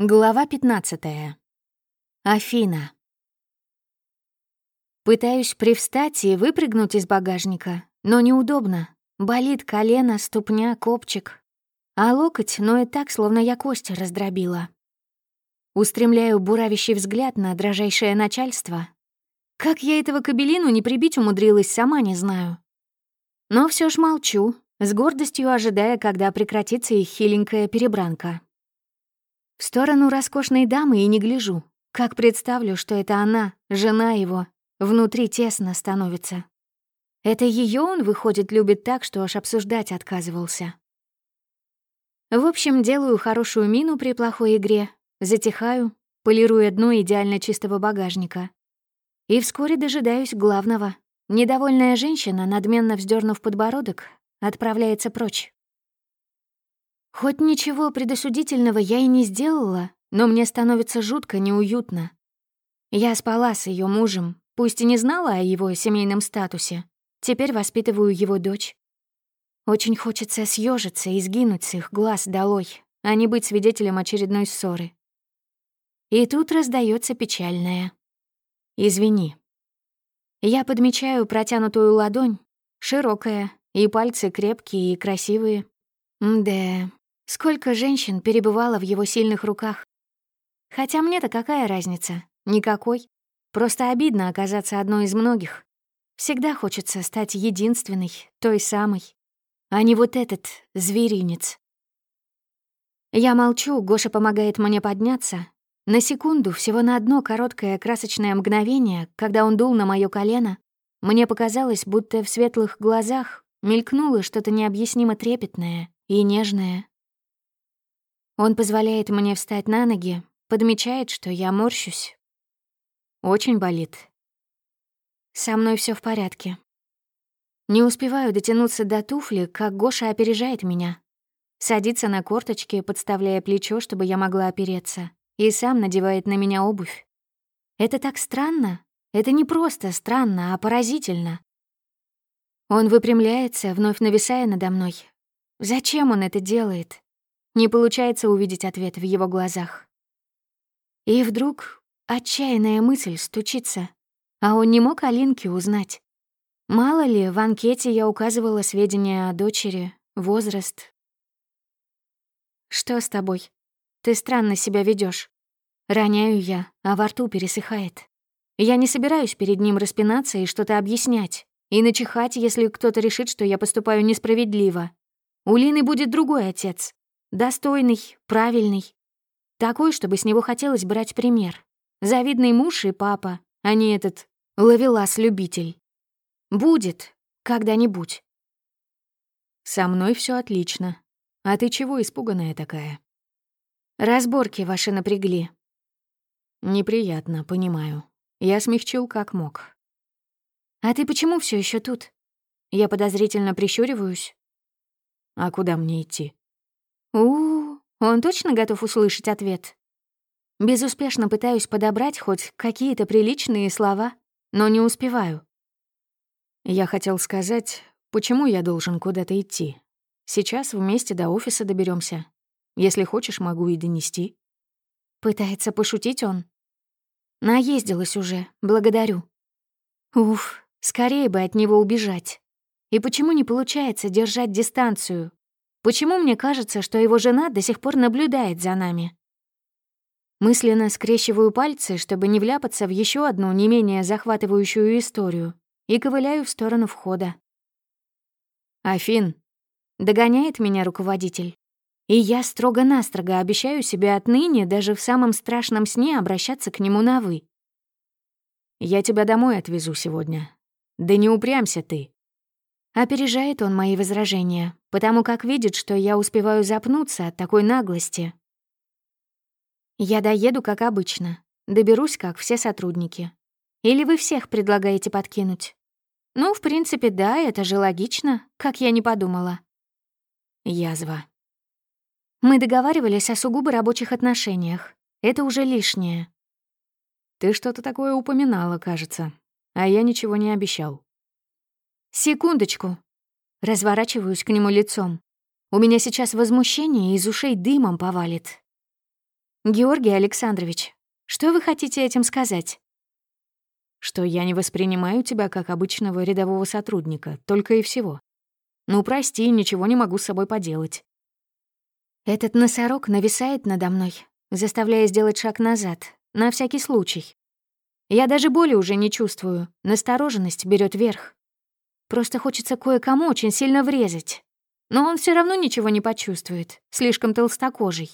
Глава 15. Афина. Пытаюсь привстать и выпрыгнуть из багажника, но неудобно. Болит колено, ступня, копчик. А локоть ноет так, словно я кости раздробила. Устремляю буравящий взгляд на дрожайшее начальство. Как я этого кабелину не прибить умудрилась, сама не знаю. Но все ж молчу, с гордостью ожидая, когда прекратится их хиленькая перебранка. В сторону роскошной дамы и не гляжу. Как представлю, что это она, жена его, внутри тесно становится. Это ее он, выходит, любит так, что аж обсуждать отказывался. В общем, делаю хорошую мину при плохой игре, затихаю, полирую дно идеально чистого багажника. И вскоре дожидаюсь главного. Недовольная женщина, надменно вздернув подбородок, отправляется прочь. Хоть ничего предосудительного я и не сделала, но мне становится жутко неуютно. Я спала с ее мужем, пусть и не знала о его семейном статусе. Теперь воспитываю его дочь. Очень хочется съежиться и сгинуть с их глаз долой, а не быть свидетелем очередной ссоры. И тут раздается печальное. «Извини». Я подмечаю протянутую ладонь, широкая, и пальцы крепкие и красивые. Да, Сколько женщин перебывало в его сильных руках. Хотя мне-то какая разница? Никакой. Просто обидно оказаться одной из многих. Всегда хочется стать единственной, той самой, а не вот этот зверинец. Я молчу, Гоша помогает мне подняться. На секунду, всего на одно короткое красочное мгновение, когда он дул на моё колено, мне показалось, будто в светлых глазах мелькнуло что-то необъяснимо трепетное и нежное. Он позволяет мне встать на ноги, подмечает, что я морщусь. Очень болит. Со мной все в порядке. Не успеваю дотянуться до туфли, как Гоша опережает меня. Садится на корточки, подставляя плечо, чтобы я могла опереться, и сам надевает на меня обувь. Это так странно. Это не просто странно, а поразительно. Он выпрямляется, вновь нависая надо мной. Зачем он это делает? Не получается увидеть ответ в его глазах. И вдруг отчаянная мысль стучится, а он не мог Алинке узнать. Мало ли, в анкете я указывала сведения о дочери, возраст. «Что с тобой? Ты странно себя ведешь. Роняю я, а во рту пересыхает. Я не собираюсь перед ним распинаться и что-то объяснять, и начихать, если кто-то решит, что я поступаю несправедливо. У Лины будет другой отец, Достойный, правильный. Такой, чтобы с него хотелось брать пример. Завидный муж и папа, а не этот ловелас-любитель. Будет когда-нибудь. Со мной все отлично. А ты чего испуганная такая? Разборки ваши напрягли. Неприятно, понимаю. Я смягчил как мог. А ты почему все еще тут? Я подозрительно прищуриваюсь. А куда мне идти? У, он точно готов услышать ответ? Безуспешно пытаюсь подобрать хоть какие-то приличные слова, но не успеваю. Я хотел сказать, почему я должен куда-то идти. Сейчас вместе до офиса доберемся. Если хочешь, могу и донести. Пытается пошутить он. Наездилась уже, благодарю. Уф, скорее бы от него убежать. И почему не получается держать дистанцию, Почему мне кажется, что его жена до сих пор наблюдает за нами? Мысленно скрещиваю пальцы, чтобы не вляпаться в еще одну не менее захватывающую историю, и ковыляю в сторону входа. «Афин», — догоняет меня руководитель. И я строго-настрого обещаю себе отныне даже в самом страшном сне обращаться к нему на «вы». «Я тебя домой отвезу сегодня. Да не упрямся ты. Опережает он мои возражения, потому как видит, что я успеваю запнуться от такой наглости. Я доеду, как обычно. Доберусь, как все сотрудники. Или вы всех предлагаете подкинуть? Ну, в принципе, да, это же логично, как я не подумала. Язва. Мы договаривались о сугубо рабочих отношениях. Это уже лишнее. Ты что-то такое упоминала, кажется. А я ничего не обещал. «Секундочку». Разворачиваюсь к нему лицом. У меня сейчас возмущение из ушей дымом повалит. Георгий Александрович, что вы хотите этим сказать? Что я не воспринимаю тебя как обычного рядового сотрудника, только и всего. Ну, прости, ничего не могу с собой поделать. Этот носорог нависает надо мной, заставляя сделать шаг назад, на всякий случай. Я даже боли уже не чувствую, настороженность берет верх. Просто хочется кое-кому очень сильно врезать. Но он все равно ничего не почувствует, слишком толстокожий.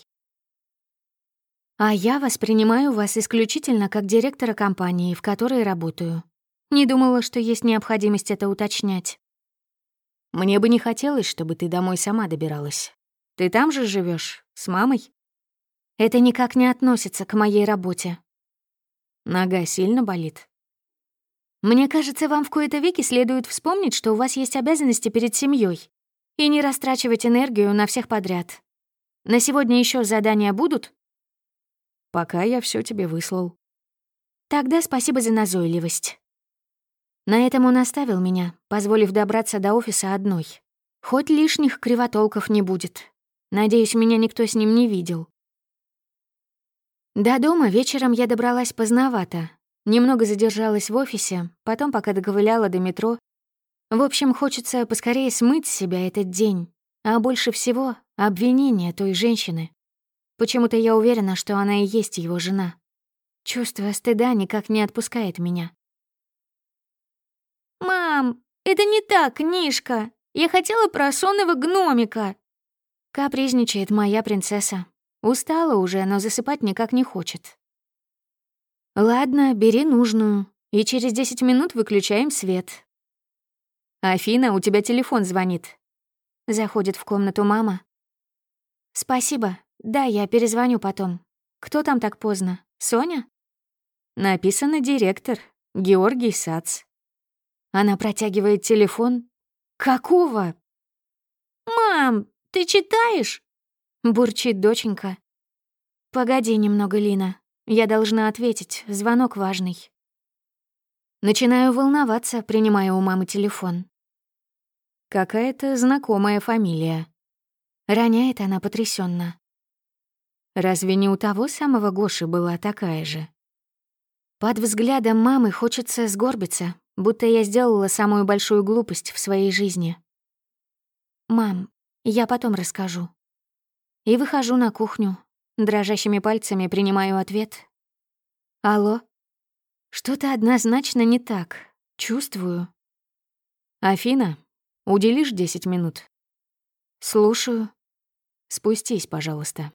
А я воспринимаю вас исключительно как директора компании, в которой работаю. Не думала, что есть необходимость это уточнять. Мне бы не хотелось, чтобы ты домой сама добиралась. Ты там же живешь с мамой? Это никак не относится к моей работе. Нога сильно болит? Мне кажется, вам в кои-то веки следует вспомнить, что у вас есть обязанности перед семьей, и не растрачивать энергию на всех подряд. На сегодня еще задания будут? Пока я все тебе выслал. Тогда спасибо за назойливость. На этом он оставил меня, позволив добраться до офиса одной. Хоть лишних кривотолков не будет. Надеюсь, меня никто с ним не видел. До дома вечером я добралась поздновато. Немного задержалась в офисе, потом, пока доковыляла до метро. В общем, хочется поскорее смыть с себя этот день, а больше всего — обвинение той женщины. Почему-то я уверена, что она и есть его жена. Чувство стыда никак не отпускает меня. «Мам, это не так, книжка. Я хотела про сонного гномика!» Капризничает моя принцесса. Устала уже, но засыпать никак не хочет. «Ладно, бери нужную, и через 10 минут выключаем свет». «Афина, у тебя телефон звонит». Заходит в комнату мама. «Спасибо, да, я перезвоню потом. Кто там так поздно? Соня? Написано директор. Георгий Сац. Она протягивает телефон. Какого? Мам, ты читаешь? Бурчит доченька. Погоди немного, Лина. Я должна ответить, звонок важный. Начинаю волноваться, принимая у мамы телефон. Какая-то знакомая фамилия. Роняет она потрясенно. Разве не у того самого Гоши была такая же? Под взглядом мамы хочется сгорбиться, будто я сделала самую большую глупость в своей жизни. «Мам, я потом расскажу». И выхожу на кухню, дрожащими пальцами принимаю ответ. «Алло?» Что-то однозначно не так. Чувствую. «Афина, уделишь 10 минут?» «Слушаю». «Спустись, пожалуйста».